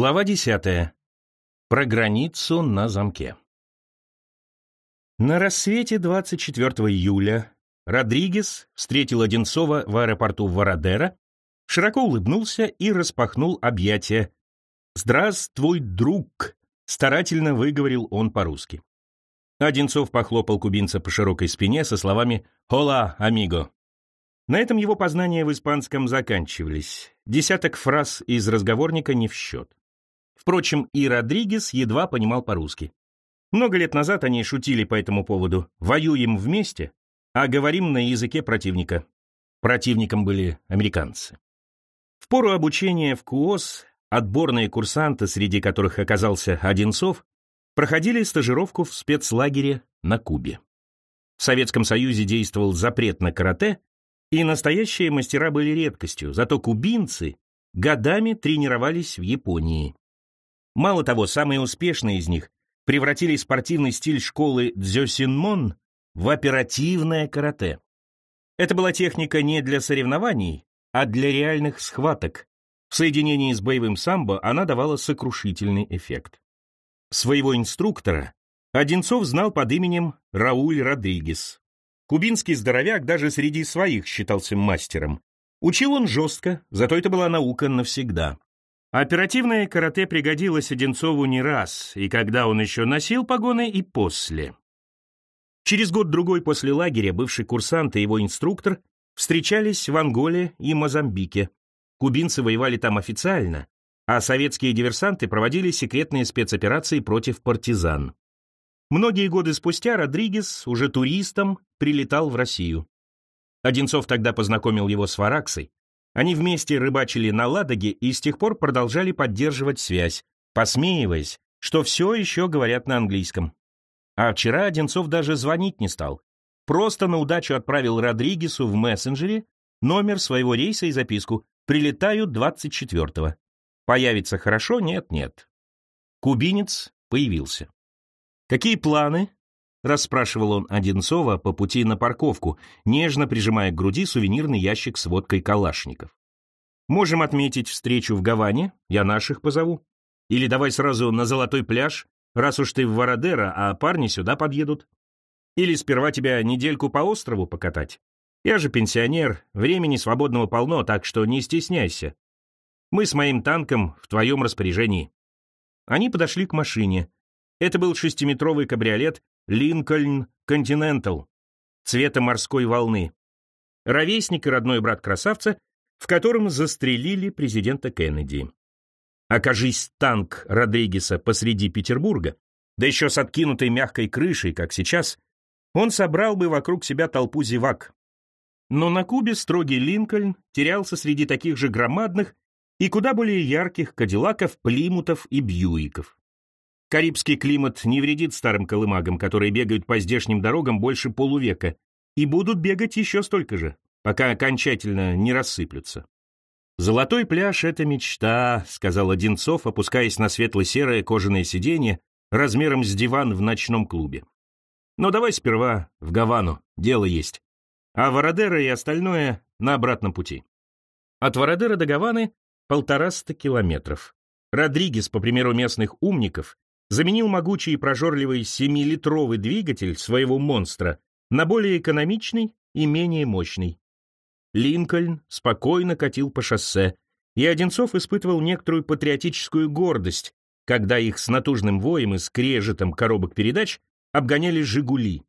Глава десятая. Про границу на замке. На рассвете 24 июля Родригес встретил Одинцова в аэропорту Вородера, широко улыбнулся и распахнул объятия. «Здравствуй, друг!» — старательно выговорил он по-русски. Одинцов похлопал кубинца по широкой спине со словами «Хола, амиго!». На этом его познания в испанском заканчивались. Десяток фраз из разговорника не в счет. Впрочем, и Родригес едва понимал по-русски. Много лет назад они шутили по этому поводу. «Воюем вместе, а говорим на языке противника». Противником были американцы. В пору обучения в КУОС отборные курсанты, среди которых оказался Одинцов, проходили стажировку в спецлагере на Кубе. В Советском Союзе действовал запрет на карате, и настоящие мастера были редкостью, зато кубинцы годами тренировались в Японии. Мало того, самые успешные из них превратили спортивный стиль школы дзёсинмон в оперативное карате. Это была техника не для соревнований, а для реальных схваток. В соединении с боевым самбо она давала сокрушительный эффект. Своего инструктора Одинцов знал под именем Рауль Родригес. Кубинский здоровяк даже среди своих считался мастером. Учил он жестко, зато это была наука навсегда. Оперативное карате пригодилось Одинцову не раз, и когда он еще носил погоны, и после. Через год-другой после лагеря бывший курсант и его инструктор встречались в Анголе и Мозамбике. Кубинцы воевали там официально, а советские диверсанты проводили секретные спецоперации против партизан. Многие годы спустя Родригес, уже туристом, прилетал в Россию. Одинцов тогда познакомил его с Вараксой, они вместе рыбачили на Ладоге и с тех пор продолжали поддерживать связь, посмеиваясь, что все еще говорят на английском. А вчера Одинцов даже звонить не стал. Просто на удачу отправил Родригесу в мессенджере номер своего рейса и записку «Прилетаю 24-го». Появится хорошо? Нет-нет. Кубинец появился. «Какие планы?» — расспрашивал он Одинцова по пути на парковку, нежно прижимая к груди сувенирный ящик с водкой калашников. «Можем отметить встречу в Гаване, я наших позову. Или давай сразу на Золотой пляж, раз уж ты в Вородера, а парни сюда подъедут. Или сперва тебя недельку по острову покатать. Я же пенсионер, времени свободного полно, так что не стесняйся. Мы с моим танком в твоем распоряжении». Они подошли к машине. Это был шестиметровый кабриолет Линкольн Континентал, цвета морской волны. Ровесник и родной брат красавца, в котором застрелили президента Кеннеди. Окажись танк Родригеса посреди Петербурга, да еще с откинутой мягкой крышей, как сейчас, он собрал бы вокруг себя толпу зевак. Но на Кубе строгий Линкольн терялся среди таких же громадных и куда более ярких кадиллаков, плимутов и бьюиков. Карибский климат не вредит старым колымагам, которые бегают по здешним дорогам больше полувека, и будут бегать еще столько же, пока окончательно не рассыплются. «Золотой пляж — это мечта», — сказал Одинцов, опускаясь на светло-серое кожаное сиденье размером с диван в ночном клубе. «Но давай сперва в Гавану, дело есть. А Вородера и остальное на обратном пути». От Вородера до Гаваны полтораста километров. Родригес, по примеру местных умников, заменил могучий и прожорливый 7-литровый двигатель своего монстра на более экономичный и менее мощный. Линкольн спокойно катил по шоссе, и Одинцов испытывал некоторую патриотическую гордость, когда их с натужным воем и скрежетом коробок передач обгоняли «Жигули».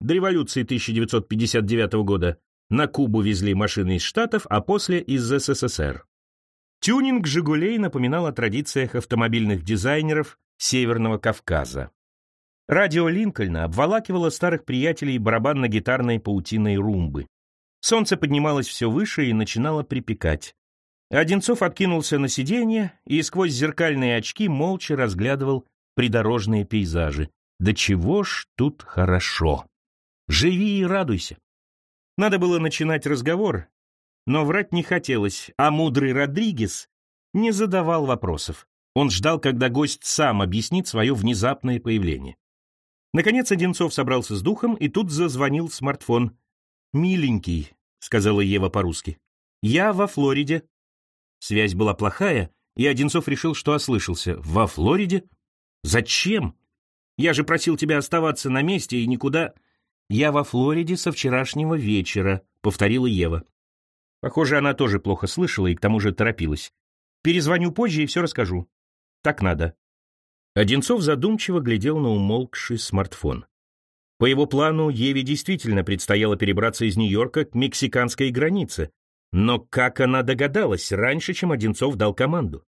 До революции 1959 года на Кубу везли машины из Штатов, а после из СССР. Тюнинг «Жигулей» напоминал о традициях автомобильных дизайнеров Северного Кавказа. Радио Линкольна обволакивало старых приятелей барабанно-гитарной паутиной румбы. Солнце поднималось все выше и начинало припекать. Одинцов откинулся на сиденье и сквозь зеркальные очки молча разглядывал придорожные пейзажи. Да чего ж тут хорошо! Живи и радуйся! Надо было начинать разговор, но врать не хотелось, а мудрый Родригес не задавал вопросов. Он ждал, когда гость сам объяснит свое внезапное появление. Наконец Одинцов собрался с духом, и тут зазвонил смартфон. «Миленький», — сказала Ева по-русски, — «я во Флориде». Связь была плохая, и Одинцов решил, что ослышался. «Во Флориде? Зачем? Я же просил тебя оставаться на месте и никуда...» «Я во Флориде со вчерашнего вечера», — повторила Ева. Похоже, она тоже плохо слышала и к тому же торопилась. «Перезвоню позже и все расскажу. Так надо». Одинцов задумчиво глядел на умолкший смартфон. По его плану, Еве действительно предстояло перебраться из Нью-Йорка к мексиканской границе. Но как она догадалась раньше, чем Одинцов дал команду?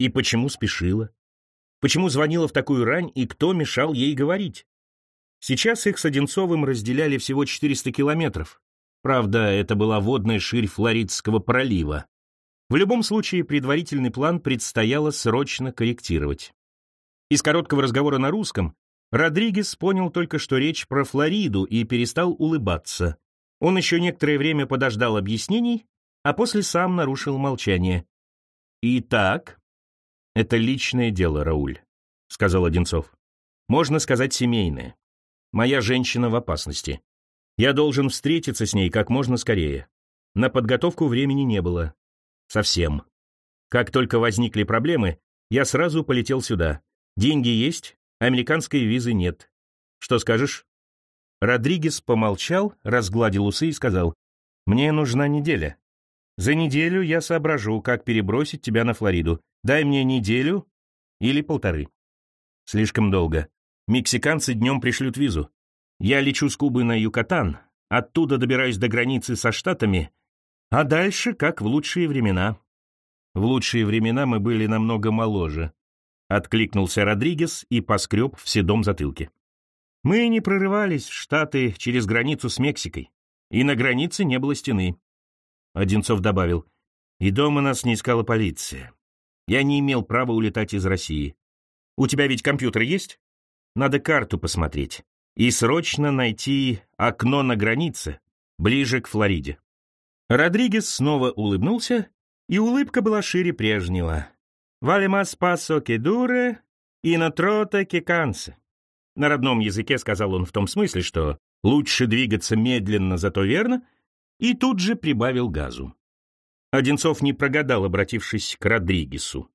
И почему спешила? Почему звонила в такую рань и кто мешал ей говорить? Сейчас их с Одинцовым разделяли всего 400 километров. Правда, это была водная ширь Флоридского пролива. В любом случае, предварительный план предстояло срочно корректировать. Из короткого разговора на русском Родригес понял только, что речь про Флориду, и перестал улыбаться. Он еще некоторое время подождал объяснений, а после сам нарушил молчание. «Итак, это личное дело, Рауль», — сказал Одинцов. «Можно сказать, семейное. Моя женщина в опасности. Я должен встретиться с ней как можно скорее. На подготовку времени не было. Совсем. Как только возникли проблемы, я сразу полетел сюда. Деньги есть, американской визы нет. Что скажешь? Родригес помолчал, разгладил усы и сказал, «Мне нужна неделя. За неделю я соображу, как перебросить тебя на Флориду. Дай мне неделю или полторы». Слишком долго. Мексиканцы днем пришлют визу. Я лечу с Кубы на Юкатан, оттуда добираюсь до границы со Штатами, а дальше как в лучшие времена. В лучшие времена мы были намного моложе. Откликнулся Родригес и поскреб в седом затылке. Мы не прорывались в Штаты через границу с Мексикой, и на границе не было стены. Одинцов добавил, и дома нас не искала полиция. Я не имел права улетать из России. У тебя ведь компьютер есть? Надо карту посмотреть. И срочно найти окно на границе, ближе к Флориде. Родригес снова улыбнулся, и улыбка была шире прежнего. «Вале мас пасо ке дуре и на трота ке кансе». На родном языке сказал он в том смысле, что лучше двигаться медленно, зато верно, и тут же прибавил газу. Одинцов не прогадал, обратившись к Родригесу.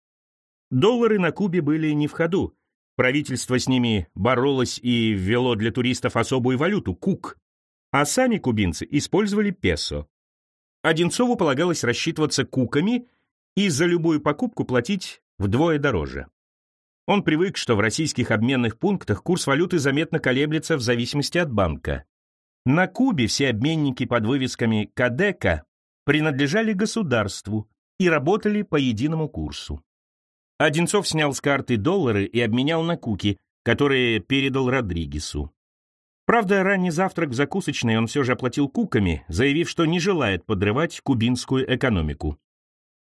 Доллары на Кубе были не в ходу, Правительство с ними боролось и ввело для туристов особую валюту – кук, а сами кубинцы использовали песо. Одинцову полагалось рассчитываться куками и за любую покупку платить вдвое дороже. Он привык, что в российских обменных пунктах курс валюты заметно колеблется в зависимости от банка. На Кубе все обменники под вывесками «Кадека» принадлежали государству и работали по единому курсу. Одинцов снял с карты доллары и обменял на куки, которые передал Родригесу. Правда, ранний завтрак в закусочной он все же оплатил куками, заявив, что не желает подрывать кубинскую экономику.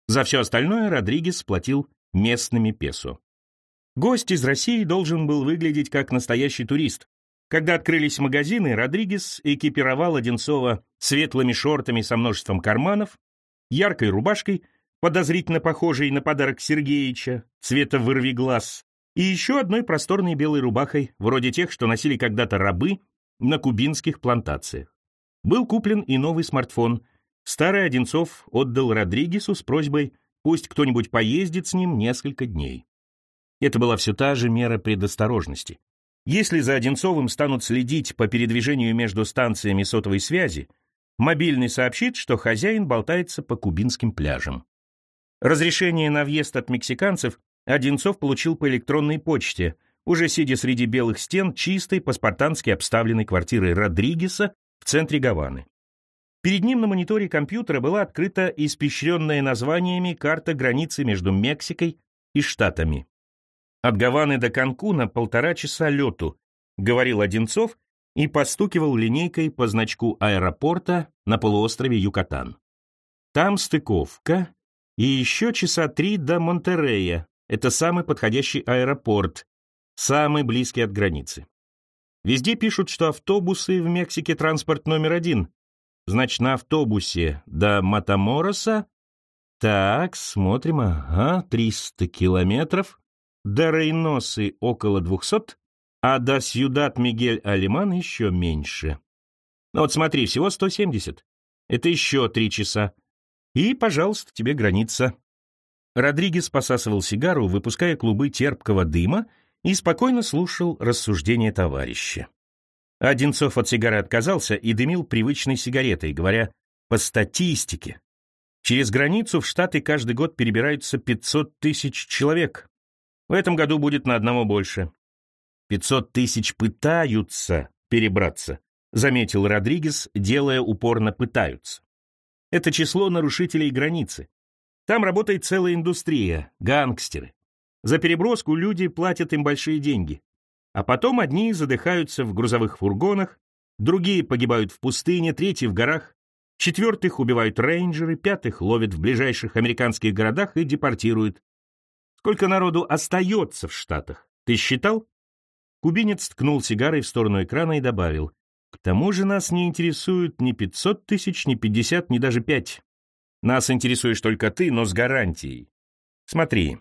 За все остальное Родригес платил местными песо. Гость из России должен был выглядеть как настоящий турист. Когда открылись магазины, Родригес экипировал Одинцова светлыми шортами со множеством карманов, яркой рубашкой подозрительно похожей на подарок Сергеича, цвета вырви глаз, и еще одной просторной белой рубахой, вроде тех, что носили когда-то рабы на кубинских плантациях. Был куплен и новый смартфон. Старый Одинцов отдал Родригесу с просьбой пусть кто-нибудь поездит с ним несколько дней. Это была все та же мера предосторожности. Если за Одинцовым станут следить по передвижению между станциями сотовой связи, мобильный сообщит, что хозяин болтается по кубинским пляжам. Разрешение на въезд от мексиканцев Одинцов получил по электронной почте, уже сидя среди белых стен чистой паспартански обставленной квартиры Родригеса в центре Гаваны. Перед ним на мониторе компьютера была открыта испещренная названиями карта границы между Мексикой и Штатами. «От Гаваны до Канкуна полтора часа лету», — говорил Одинцов и постукивал линейкой по значку аэропорта на полуострове Юкатан. Там стыковка, и еще часа три до Монтерея. Это самый подходящий аэропорт, самый близкий от границы. Везде пишут, что автобусы в Мексике транспорт номер один. Значит, на автобусе до Матамороса... Так, смотрим, ага, 300 километров. До Рейносы около 200, а до Сьюдат-Мигель-Алиман еще меньше. Ну вот смотри, всего 170. Это еще три часа. И, пожалуйста, тебе граница. Родригес посасывал сигару, выпуская клубы терпкого дыма, и спокойно слушал рассуждения товарища. Одинцов от сигары отказался и дымил привычной сигаретой, говоря «по статистике». Через границу в Штаты каждый год перебираются 500 тысяч человек. В этом году будет на одного больше. 500 тысяч пытаются перебраться, заметил Родригес, делая упор на «пытаются». Это число нарушителей границы. Там работает целая индустрия, гангстеры. За переброску люди платят им большие деньги. А потом одни задыхаются в грузовых фургонах, другие погибают в пустыне, третьи в горах, четвертых убивают рейнджеры, пятых ловят в ближайших американских городах и депортируют. Сколько народу остается в Штатах? Ты считал? Кубинец ткнул сигарой в сторону экрана и добавил. К тому же нас не интересуют ни 500 тысяч, ни 50, ни даже 5. Нас интересуешь только ты, но с гарантией. Смотри,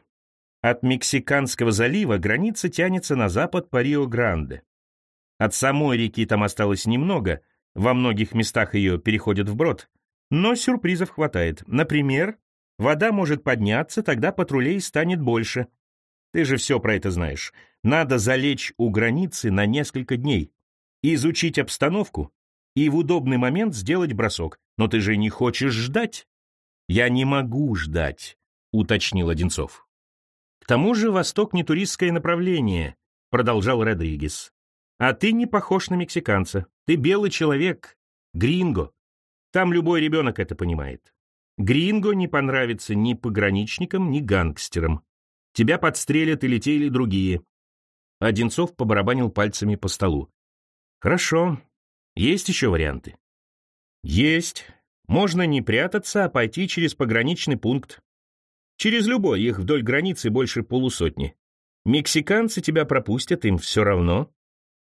от Мексиканского залива граница тянется на запад по Рио-Гранде. От самой реки там осталось немного, во многих местах ее переходят вброд, но сюрпризов хватает. Например, вода может подняться, тогда патрулей станет больше. Ты же все про это знаешь. Надо залечь у границы на несколько дней, изучить обстановку и в удобный момент сделать бросок. Но ты же не хочешь ждать? Я не могу ждать, уточнил Одинцов. К тому же Восток не туристское направление, продолжал Родригес. А ты не похож на мексиканца. Ты белый человек, гринго. Там любой ребенок это понимает. Гринго не понравится ни пограничникам, ни гангстерам. Тебя подстрелят или те, или другие. Одинцов побарабанил пальцами по столу. Хорошо. Есть еще варианты? Есть. Можно не прятаться, а пойти через пограничный пункт. Через любой, их вдоль границы больше полусотни. Мексиканцы тебя пропустят, им все равно.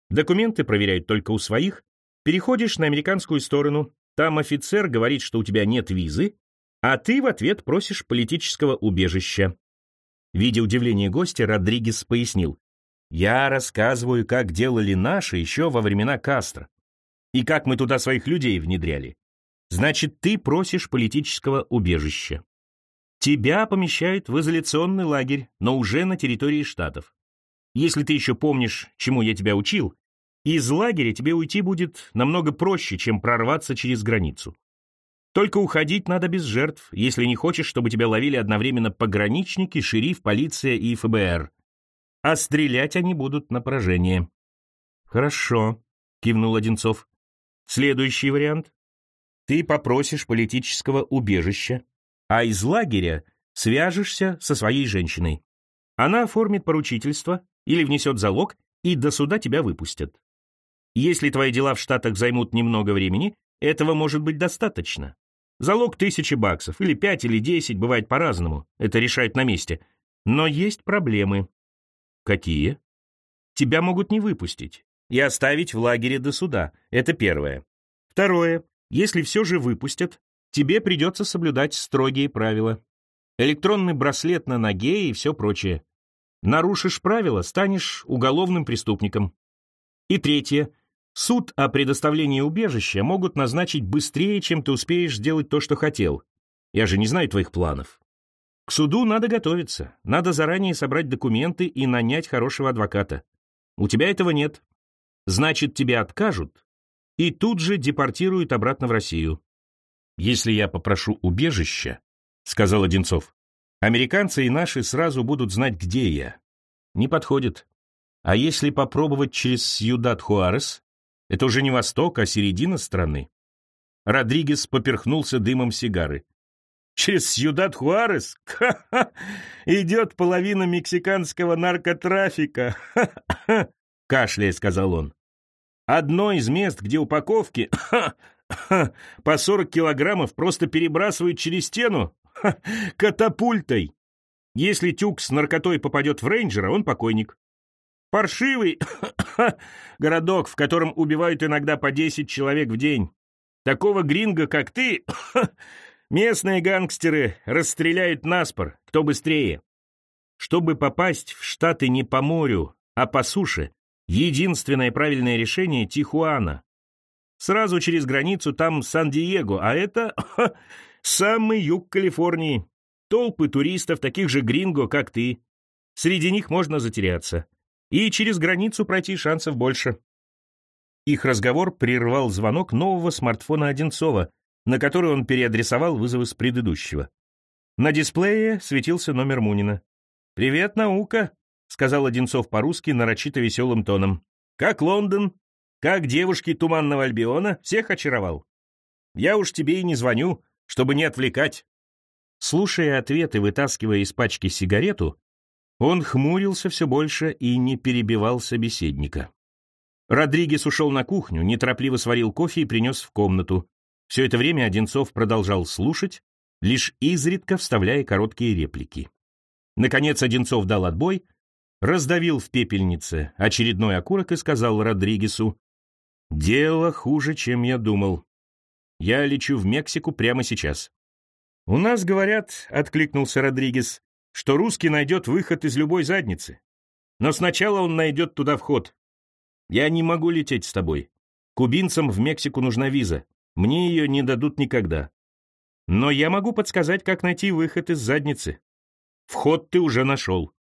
Документы проверяют только у своих. Переходишь на американскую сторону, там офицер говорит, что у тебя нет визы, а ты в ответ просишь политического убежища. Видя удивление гостя, Родригес пояснил. «Я рассказываю, как делали наши еще во времена Кастро. И как мы туда своих людей внедряли. Значит, ты просишь политического убежища. Тебя помещают в изоляционный лагерь, но уже на территории Штатов. Если ты еще помнишь, чему я тебя учил, из лагеря тебе уйти будет намного проще, чем прорваться через границу. Только уходить надо без жертв, если не хочешь, чтобы тебя ловили одновременно пограничники, шериф, полиция и ФБР. А стрелять они будут на поражение. Хорошо, кивнул Одинцов. Следующий вариант. Ты попросишь политического убежища, а из лагеря свяжешься со своей женщиной. Она оформит поручительство или внесет залог, и до суда тебя выпустят. Если твои дела в Штатах займут немного времени, этого может быть достаточно. Залог тысячи баксов, или пять, или десять, бывает по-разному. Это решают на месте. Но есть проблемы. Какие? Тебя могут не выпустить и оставить в лагере до суда. Это первое. Второе. Если все же выпустят, тебе придется соблюдать строгие правила. Электронный браслет на ноге и все прочее. Нарушишь правила, станешь уголовным преступником. И третье. Суд о предоставлении убежища могут назначить быстрее, чем ты успеешь сделать то, что хотел. Я же не знаю твоих планов. К суду надо готовиться. Надо заранее собрать документы и нанять хорошего адвоката. У тебя этого нет. Значит, тебе откажут и тут же депортируют обратно в Россию. «Если я попрошу убежища», — сказал Одинцов, «американцы и наши сразу будут знать, где я. Не подходит. А если попробовать через Сьюдад-Хуарес, это уже не восток, а середина страны». Родригес поперхнулся дымом сигары. «Через Сьюдад-Хуарес? Идет половина мексиканского наркотрафика!» Кашляя, сказал он. «Одно из мест, где упаковки по 40 килограммов просто перебрасывают через стену катапультой. Если тюк с наркотой попадет в рейнджера, он покойник. Паршивый городок, в котором убивают иногда по 10 человек в день. Такого гринга, как ты, местные гангстеры расстреляют наспор, кто быстрее. Чтобы попасть в Штаты не по морю, а по суше, единственное правильное решение — Тихуана. Сразу через границу там Сан-Диего, а это самый юг Калифорнии. толпы туристов, таких же гринго, как ты. Среди них можно затеряться. И через границу пройти шансов больше. Их разговор прервал звонок нового смартфона Одинцова, на который он переадресовал вызовы с предыдущего. На дисплее светился номер Мунина. «Привет, наука», — сказал Одинцов по-русски нарочито веселым тоном. «Как Лондон? Как девушки Туманного Альбиона? Всех очаровал? Я уж тебе и не звоню, чтобы не отвлекать». Слушая ответ и вытаскивая из пачки сигарету, он хмурился все больше и не перебивал собеседника. Родригес ушел на кухню, неторопливо сварил кофе и принес в комнату. Все это время Одинцов продолжал слушать, лишь изредка вставляя короткие реплики. Наконец Одинцов дал отбой, раздавил в пепельнице очередной окурок и сказал Родригесу, «Дело хуже, чем я думал. Я лечу в Мексику прямо сейчас». «У нас, говорят, — откликнулся Родригес, — что русский найдет выход из любой задницы. Но сначала он найдет туда вход. Я не могу лететь с тобой. Кубинцам в Мексику нужна виза. Мне ее не дадут никогда. Но я могу подсказать, как найти выход из задницы. Вход ты уже нашел.